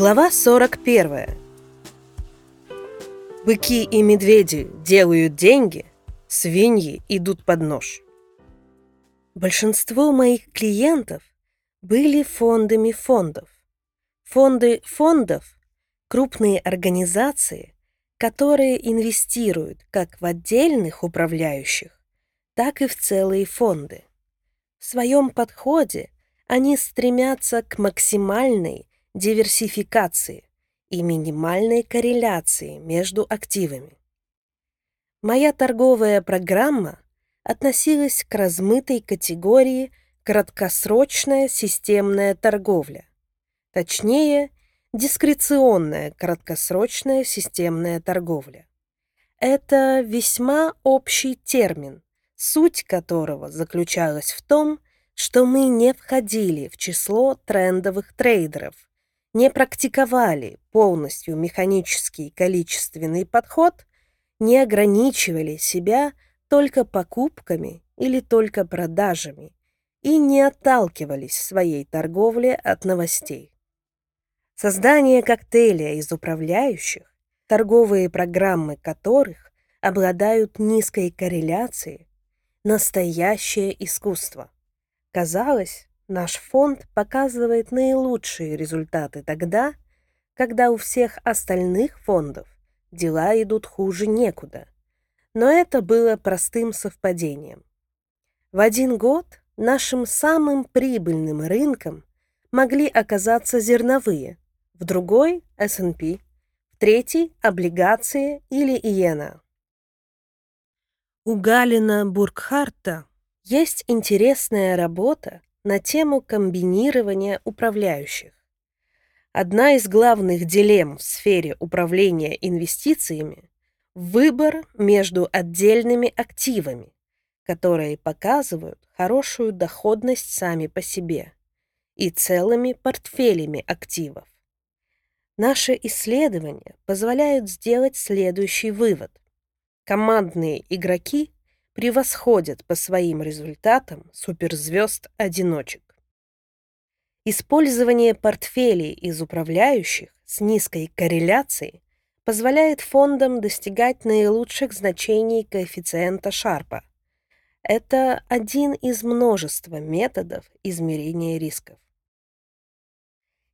Глава 41. Быки и медведи делают деньги, свиньи идут под нож. Большинство моих клиентов были фондами фондов. Фонды фондов – крупные организации, которые инвестируют как в отдельных управляющих, так и в целые фонды. В своем подходе они стремятся к максимальной диверсификации и минимальной корреляции между активами. Моя торговая программа относилась к размытой категории краткосрочная системная торговля, точнее, дискреционная краткосрочная системная торговля. Это весьма общий термин, суть которого заключалась в том, что мы не входили в число трендовых трейдеров, не практиковали полностью механический количественный подход, не ограничивали себя только покупками или только продажами и не отталкивались в своей торговле от новостей. Создание коктейля из управляющих, торговые программы которых обладают низкой корреляцией, настоящее искусство. Казалось, Наш фонд показывает наилучшие результаты тогда, когда у всех остальных фондов дела идут хуже некуда. Но это было простым совпадением. В один год нашим самым прибыльным рынком могли оказаться зерновые, в другой – S&P, в третий – облигации или иена. У Галина Бургхарта есть интересная работа, на тему комбинирования управляющих. Одна из главных дилемм в сфере управления инвестициями – выбор между отдельными активами, которые показывают хорошую доходность сами по себе, и целыми портфелями активов. Наши исследования позволяют сделать следующий вывод. Командные игроки превосходят по своим результатам суперзвезд-одиночек. Использование портфелей из управляющих с низкой корреляцией позволяет фондам достигать наилучших значений коэффициента Шарпа. Это один из множества методов измерения рисков.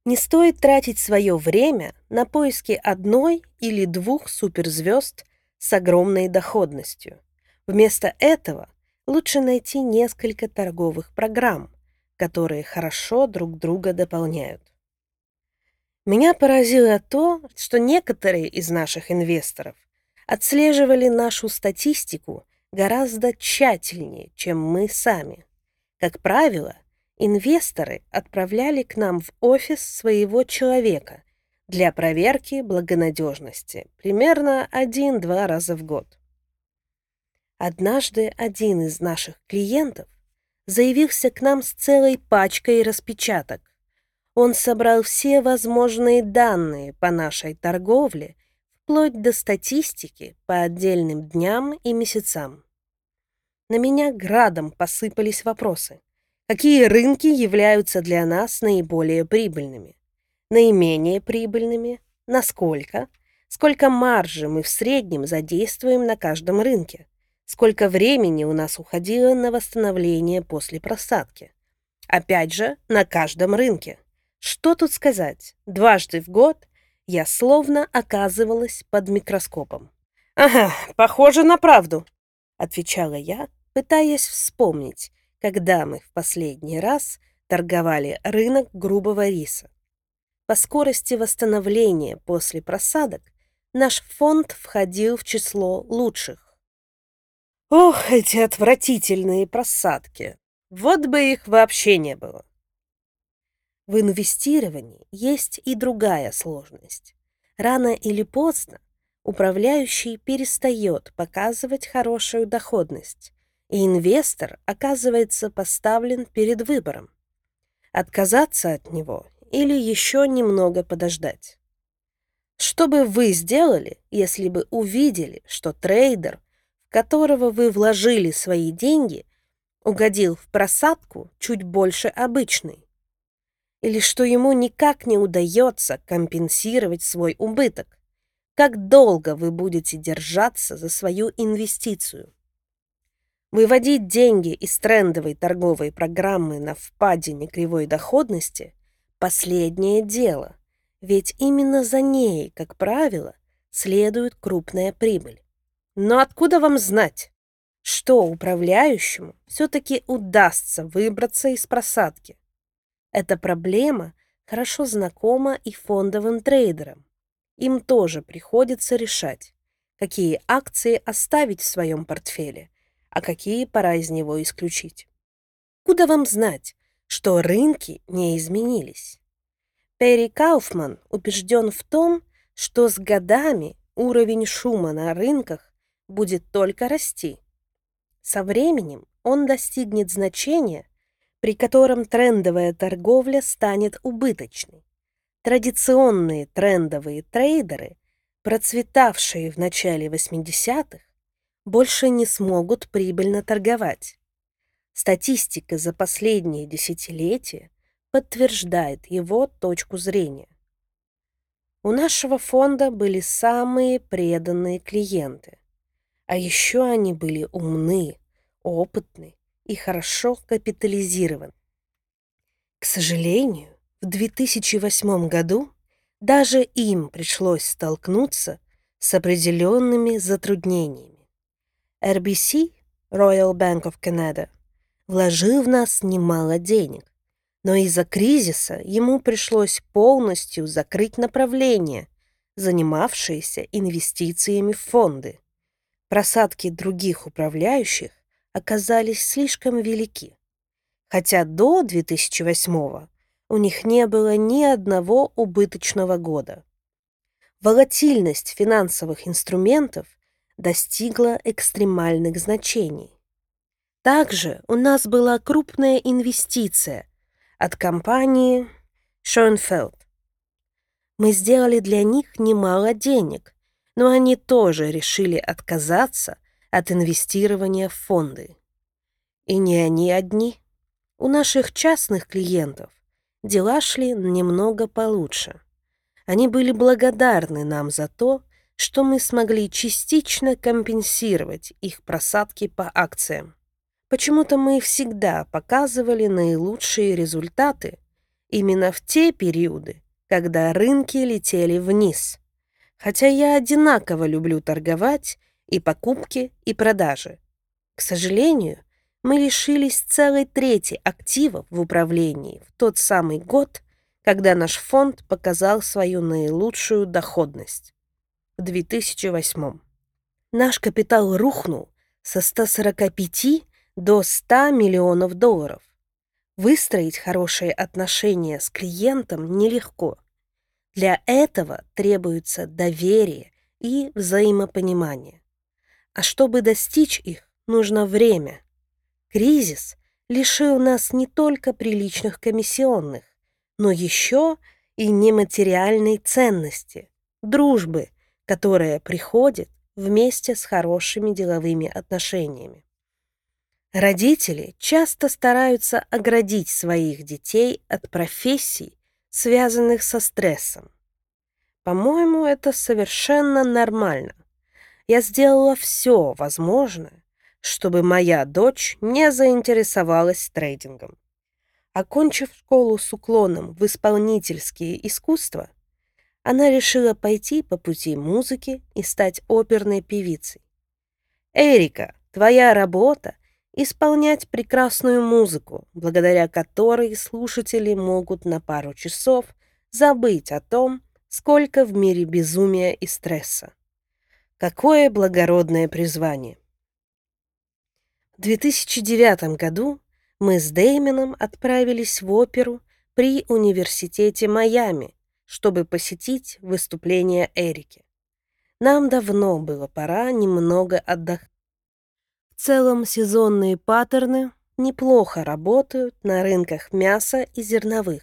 Не стоит тратить свое время на поиски одной или двух суперзвезд с огромной доходностью. Вместо этого лучше найти несколько торговых программ, которые хорошо друг друга дополняют. Меня поразило то, что некоторые из наших инвесторов отслеживали нашу статистику гораздо тщательнее, чем мы сами. Как правило, инвесторы отправляли к нам в офис своего человека для проверки благонадежности примерно один-два раза в год. Однажды один из наших клиентов заявился к нам с целой пачкой распечаток. Он собрал все возможные данные по нашей торговле, вплоть до статистики по отдельным дням и месяцам. На меня градом посыпались вопросы. Какие рынки являются для нас наиболее прибыльными? Наименее прибыльными? Насколько? Сколько маржи мы в среднем задействуем на каждом рынке? Сколько времени у нас уходило на восстановление после просадки. Опять же, на каждом рынке. Что тут сказать? Дважды в год я словно оказывалась под микроскопом. «Ага, похоже на правду», — отвечала я, пытаясь вспомнить, когда мы в последний раз торговали рынок грубого риса. По скорости восстановления после просадок наш фонд входил в число лучших. Ох, эти отвратительные просадки. Вот бы их вообще не было. В инвестировании есть и другая сложность. Рано или поздно управляющий перестает показывать хорошую доходность, и инвестор оказывается поставлен перед выбором – отказаться от него или еще немного подождать. Что бы вы сделали, если бы увидели, что трейдер которого вы вложили свои деньги, угодил в просадку чуть больше обычной. или что ему никак не удается компенсировать свой убыток? Как долго вы будете держаться за свою инвестицию? Выводить деньги из трендовой торговой программы на впадине кривой доходности – последнее дело, ведь именно за ней, как правило, следует крупная прибыль. Но откуда вам знать, что управляющему все-таки удастся выбраться из просадки? Эта проблема хорошо знакома и фондовым трейдерам. Им тоже приходится решать, какие акции оставить в своем портфеле, а какие пора из него исключить. Куда вам знать, что рынки не изменились? Перри Кауфман убежден в том, что с годами уровень шума на рынках будет только расти. Со временем он достигнет значения, при котором трендовая торговля станет убыточной. Традиционные трендовые трейдеры, процветавшие в начале 80-х, больше не смогут прибыльно торговать. Статистика за последние десятилетия подтверждает его точку зрения. У нашего фонда были самые преданные клиенты. А еще они были умны, опытны и хорошо капитализированы. К сожалению, в 2008 году даже им пришлось столкнуться с определенными затруднениями. RBC, Royal Bank of Canada, вложил в нас немало денег, но из-за кризиса ему пришлось полностью закрыть направление, занимавшееся инвестициями в фонды. Просадки других управляющих оказались слишком велики, хотя до 2008 у них не было ни одного убыточного года. Волатильность финансовых инструментов достигла экстремальных значений. Также у нас была крупная инвестиция от компании Schoenfeld. Мы сделали для них немало денег, но они тоже решили отказаться от инвестирования в фонды. И не они одни. У наших частных клиентов дела шли немного получше. Они были благодарны нам за то, что мы смогли частично компенсировать их просадки по акциям. Почему-то мы всегда показывали наилучшие результаты именно в те периоды, когда рынки летели вниз. Хотя я одинаково люблю торговать и покупки, и продажи. К сожалению, мы лишились целой трети активов в управлении в тот самый год, когда наш фонд показал свою наилучшую доходность в 2008. Наш капитал рухнул со 145 до 100 миллионов долларов. Выстроить хорошие отношения с клиентом нелегко. Для этого требуется доверие и взаимопонимание. А чтобы достичь их, нужно время. Кризис лишил нас не только приличных комиссионных, но еще и нематериальной ценности, дружбы, которая приходит вместе с хорошими деловыми отношениями. Родители часто стараются оградить своих детей от профессий, связанных со стрессом. По-моему, это совершенно нормально. Я сделала все возможное, чтобы моя дочь не заинтересовалась трейдингом. Окончив школу с уклоном в исполнительские искусства, она решила пойти по пути музыки и стать оперной певицей. «Эрика, твоя работа исполнять прекрасную музыку, благодаря которой слушатели могут на пару часов забыть о том, сколько в мире безумия и стресса. Какое благородное призвание! В 2009 году мы с Деймоном отправились в оперу при Университете Майами, чтобы посетить выступление Эрики. Нам давно было пора немного отдохнуть. В целом сезонные паттерны неплохо работают на рынках мяса и зерновых.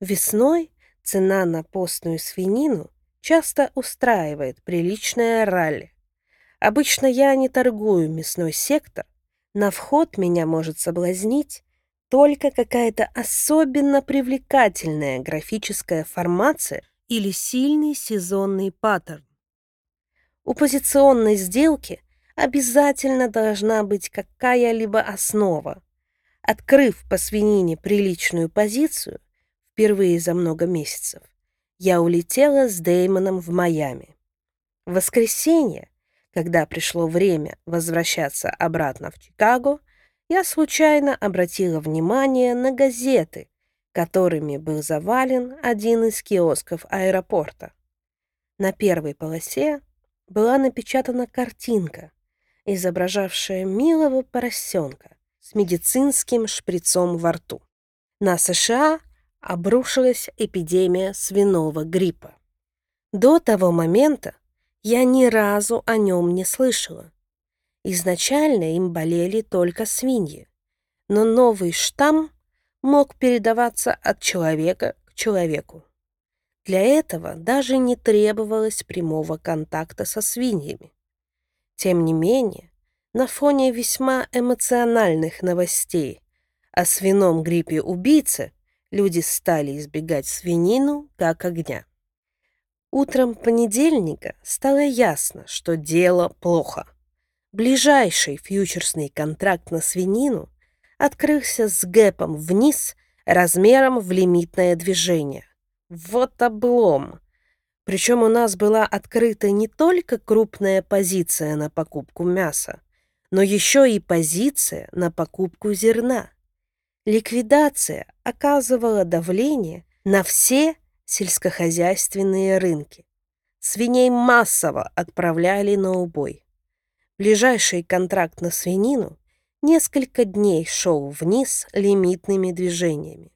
Весной цена на постную свинину часто устраивает приличное ралли. Обычно я не торгую мясной сектор, на вход меня может соблазнить только какая-то особенно привлекательная графическая формация или сильный сезонный паттерн. У позиционной сделки обязательно должна быть какая-либо основа. Открыв по свинине приличную позицию, впервые за много месяцев, я улетела с Деймоном в Майами. В воскресенье, когда пришло время возвращаться обратно в Чикаго, я случайно обратила внимание на газеты, которыми был завален один из киосков аэропорта. На первой полосе была напечатана картинка, изображавшая милого поросенка с медицинским шприцом во рту. На США обрушилась эпидемия свиного гриппа. До того момента я ни разу о нем не слышала. Изначально им болели только свиньи, но новый штамм мог передаваться от человека к человеку. Для этого даже не требовалось прямого контакта со свиньями. Тем не менее, на фоне весьма эмоциональных новостей о свином гриппе убийце люди стали избегать свинину как огня. Утром понедельника стало ясно, что дело плохо. Ближайший фьючерсный контракт на свинину открылся с гэпом вниз размером в лимитное движение. Вот облом! Причем у нас была открыта не только крупная позиция на покупку мяса, но еще и позиция на покупку зерна. Ликвидация оказывала давление на все сельскохозяйственные рынки. Свиней массово отправляли на убой. Ближайший контракт на свинину несколько дней шел вниз лимитными движениями.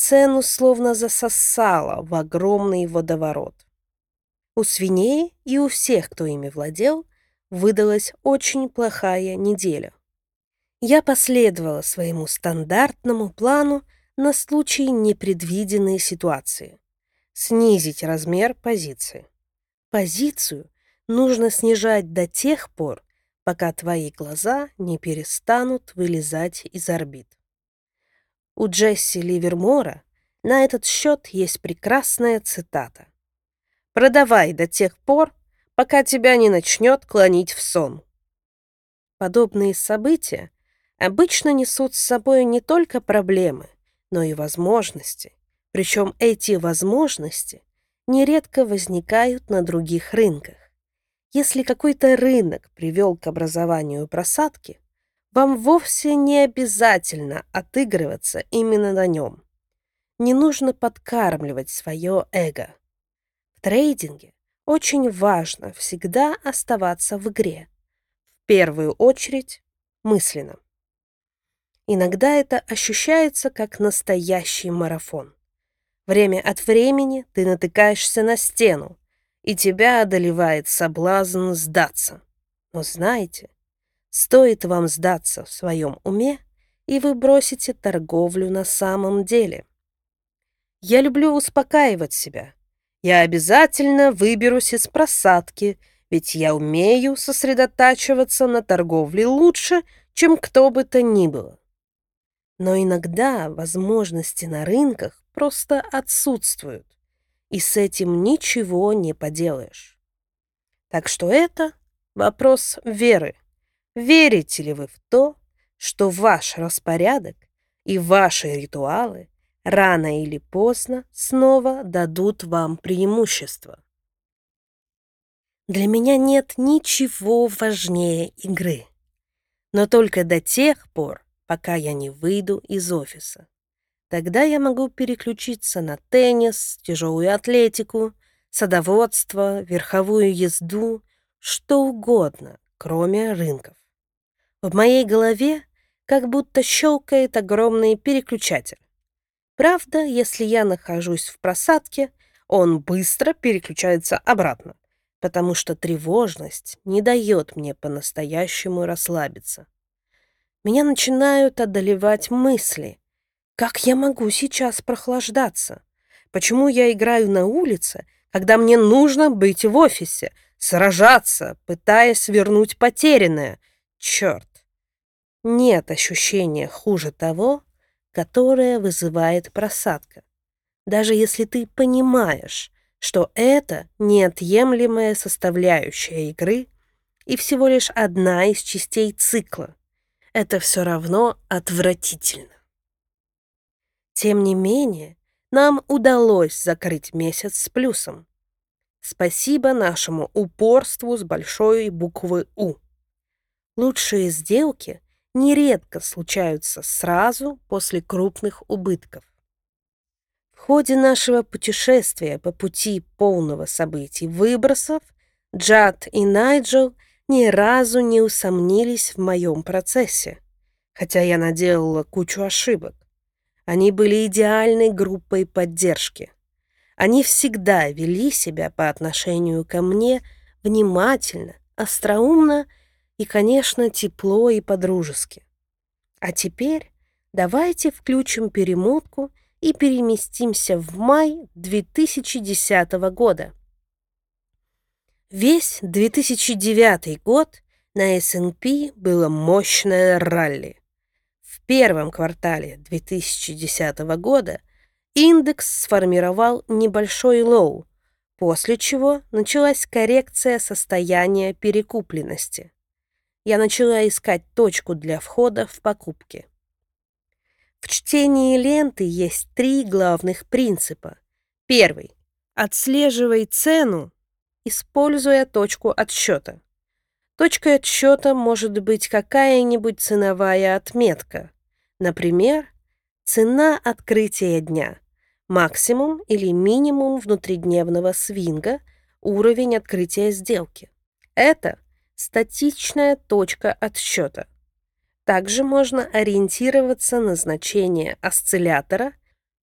Цену словно засосало в огромный водоворот. У свиней и у всех, кто ими владел, выдалась очень плохая неделя. Я последовала своему стандартному плану на случай непредвиденной ситуации. Снизить размер позиции. Позицию нужно снижать до тех пор, пока твои глаза не перестанут вылезать из орбит. У Джесси Ливермора на этот счет есть прекрасная цитата. «Продавай до тех пор, пока тебя не начнет клонить в сон». Подобные события обычно несут с собой не только проблемы, но и возможности. Причем эти возможности нередко возникают на других рынках. Если какой-то рынок привел к образованию просадки, вам вовсе не обязательно отыгрываться именно на нем. Не нужно подкармливать свое эго. В трейдинге очень важно всегда оставаться в игре. В первую очередь мысленно. Иногда это ощущается как настоящий марафон. Время от времени ты натыкаешься на стену, и тебя одолевает соблазн сдаться. Но знаете, стоит вам сдаться в своем уме, и вы бросите торговлю на самом деле. Я люблю успокаивать себя. Я обязательно выберусь из просадки, ведь я умею сосредотачиваться на торговле лучше, чем кто бы то ни было. Но иногда возможности на рынках просто отсутствуют и с этим ничего не поделаешь. Так что это вопрос веры. Верите ли вы в то, что ваш распорядок и ваши ритуалы рано или поздно снова дадут вам преимущество? Для меня нет ничего важнее игры. Но только до тех пор, пока я не выйду из офиса. Тогда я могу переключиться на теннис, тяжелую атлетику, садоводство, верховую езду, что угодно, кроме рынков. В моей голове как будто щелкает огромный переключатель. Правда, если я нахожусь в просадке, он быстро переключается обратно, потому что тревожность не дает мне по-настоящему расслабиться. Меня начинают одолевать мысли, как я могу сейчас прохлаждаться? Почему я играю на улице, когда мне нужно быть в офисе, сражаться, пытаясь вернуть потерянное? Черт! Нет ощущения хуже того, которое вызывает просадка. Даже если ты понимаешь, что это неотъемлемая составляющая игры и всего лишь одна из частей цикла, это все равно отвратительно. Тем не менее, нам удалось закрыть месяц с плюсом. Спасибо нашему упорству с большой буквы «У». Лучшие сделки нередко случаются сразу после крупных убытков. В ходе нашего путешествия по пути полного событий выбросов Джад и Найджел ни разу не усомнились в моем процессе, хотя я наделала кучу ошибок. Они были идеальной группой поддержки. Они всегда вели себя по отношению ко мне внимательно, остроумно и, конечно, тепло и подружески. А теперь давайте включим перемотку и переместимся в май 2010 года. Весь 2009 год на S&P было мощное ралли. В первом квартале 2010 года индекс сформировал небольшой low, после чего началась коррекция состояния перекупленности. Я начала искать точку для входа в покупки. В чтении ленты есть три главных принципа. Первый. Отслеживай цену, используя точку отсчета. Точкой отсчета может быть какая-нибудь ценовая отметка. Например, цена открытия дня, максимум или минимум внутридневного свинга, уровень открытия сделки. Это статичная точка отсчета. Также можно ориентироваться на значение осциллятора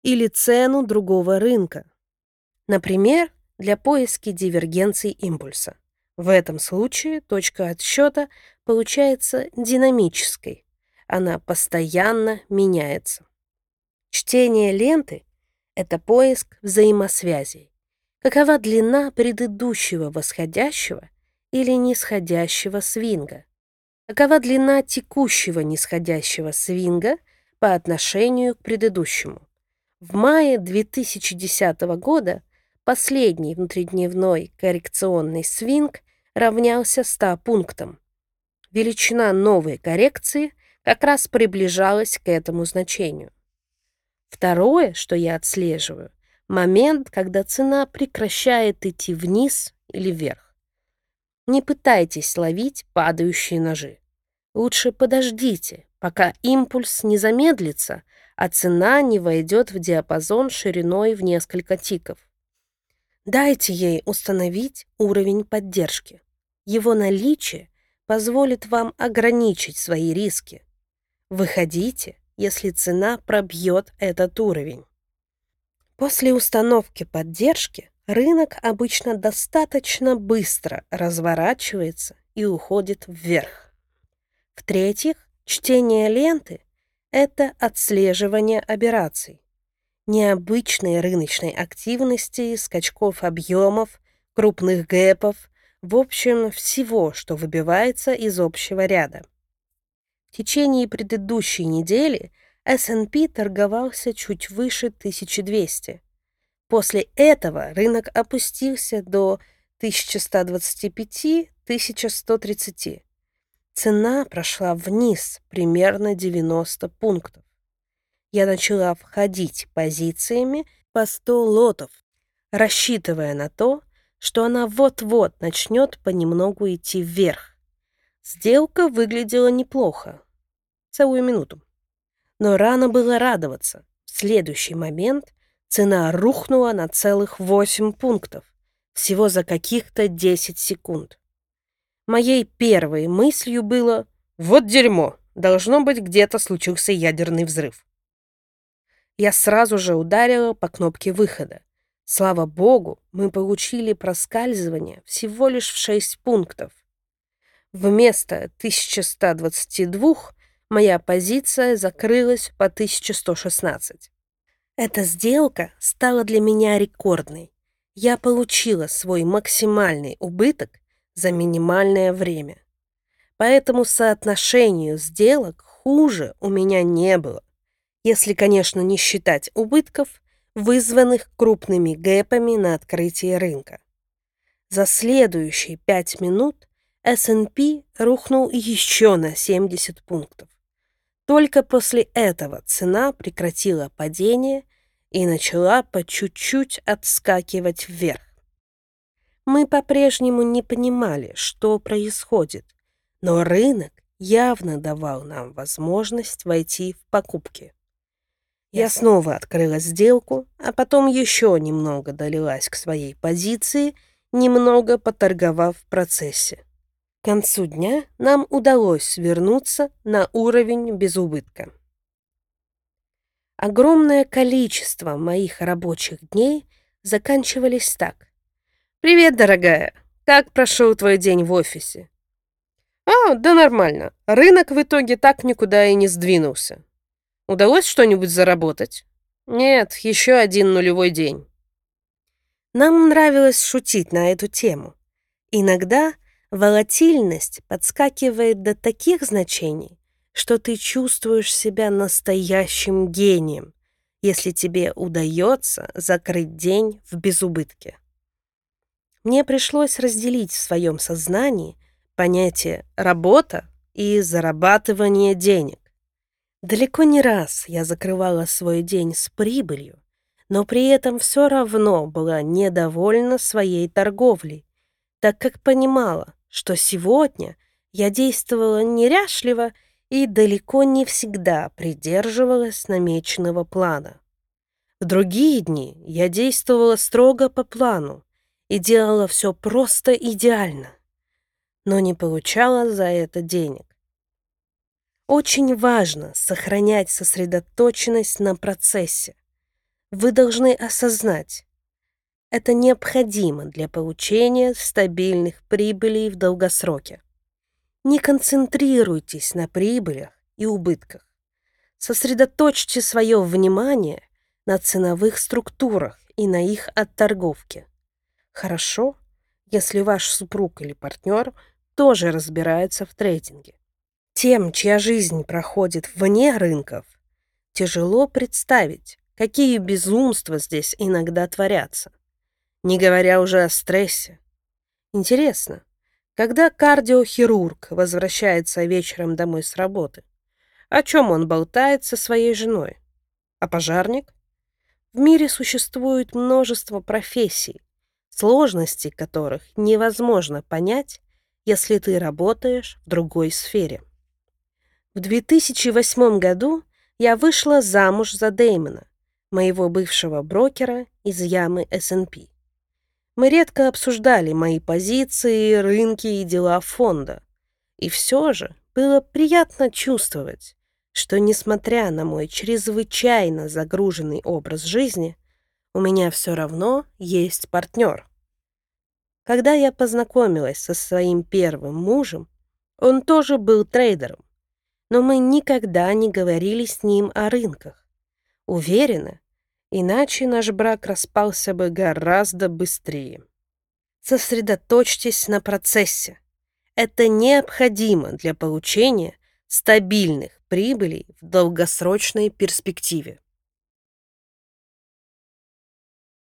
или цену другого рынка. Например, для поиски дивергенций импульса. В этом случае точка отсчета получается динамической. Она постоянно меняется. Чтение ленты — это поиск взаимосвязей. Какова длина предыдущего восходящего или нисходящего свинга? Какова длина текущего нисходящего свинга по отношению к предыдущему? В мае 2010 года последний внутридневной коррекционный свинг равнялся 100 пунктам. Величина новой коррекции как раз приближалась к этому значению. Второе, что я отслеживаю, момент, когда цена прекращает идти вниз или вверх. Не пытайтесь ловить падающие ножи. Лучше подождите, пока импульс не замедлится, а цена не войдет в диапазон шириной в несколько тиков. Дайте ей установить уровень поддержки. Его наличие позволит вам ограничить свои риски. Выходите, если цена пробьет этот уровень. После установки поддержки рынок обычно достаточно быстро разворачивается и уходит вверх. В-третьих, чтение ленты – это отслеживание операций. Необычной рыночной активности, скачков объемов, крупных гэпов – в общем, всего, что выбивается из общего ряда. В течение предыдущей недели S&P торговался чуть выше 1200. После этого рынок опустился до 1125-1130. Цена прошла вниз примерно 90 пунктов. Я начала входить позициями по 100 лотов, рассчитывая на то, что она вот-вот начнет понемногу идти вверх. Сделка выглядела неплохо. Целую минуту. Но рано было радоваться. В следующий момент цена рухнула на целых 8 пунктов. Всего за каких-то 10 секунд. Моей первой мыслью было «Вот дерьмо! Должно быть, где-то случился ядерный взрыв». Я сразу же ударила по кнопке выхода. Слава богу, мы получили проскальзывание всего лишь в 6 пунктов. Вместо 1122 моя позиция закрылась по 1116. Эта сделка стала для меня рекордной. Я получила свой максимальный убыток за минимальное время. Поэтому соотношению сделок хуже у меня не было. если, конечно, не считать убытков, вызванных крупными гэпами на открытии рынка. За следующие пять минут S&P рухнул еще на 70 пунктов. Только после этого цена прекратила падение и начала по чуть-чуть отскакивать вверх. Мы по-прежнему не понимали, что происходит, но рынок явно давал нам возможность войти в покупки. Я снова открыла сделку, а потом еще немного долилась к своей позиции, немного поторговав в процессе. К концу дня нам удалось вернуться на уровень без убытка. Огромное количество моих рабочих дней заканчивались так. «Привет, дорогая! Как прошел твой день в офисе?» «А, да нормально. Рынок в итоге так никуда и не сдвинулся. Удалось что-нибудь заработать?» «Нет, еще один нулевой день». Нам нравилось шутить на эту тему. Иногда волатильность подскакивает до таких значений, что ты чувствуешь себя настоящим гением, если тебе удается закрыть день в безубытке. Мне пришлось разделить в своем сознании понятие «работа» и «зарабатывание денег». Далеко не раз я закрывала свой день с прибылью, но при этом все равно была недовольна своей торговлей, так как понимала, что сегодня я действовала неряшливо и далеко не всегда придерживалась намеченного плана. В другие дни я действовала строго по плану и делала все просто идеально но не получала за это денег. Очень важно сохранять сосредоточенность на процессе. Вы должны осознать, это необходимо для получения стабильных прибылей в долгосроке. Не концентрируйтесь на прибылях и убытках. Сосредоточьте свое внимание на ценовых структурах и на их отторговке. Хорошо, если ваш супруг или партнер тоже разбираются в трейдинге. Тем, чья жизнь проходит вне рынков, тяжело представить, какие безумства здесь иногда творятся, не говоря уже о стрессе. Интересно, когда кардиохирург возвращается вечером домой с работы, о чем он болтает со своей женой? А пожарник? В мире существует множество профессий, сложности которых невозможно понять если ты работаешь в другой сфере. В 2008 году я вышла замуж за Дэймона, моего бывшего брокера из ямы S&P. Мы редко обсуждали мои позиции, рынки и дела фонда. И все же было приятно чувствовать, что, несмотря на мой чрезвычайно загруженный образ жизни, у меня все равно есть партнер. Когда я познакомилась со своим первым мужем, он тоже был трейдером, но мы никогда не говорили с ним о рынках. Уверена, иначе наш брак распался бы гораздо быстрее. Сосредоточьтесь на процессе. Это необходимо для получения стабильных прибылей в долгосрочной перспективе.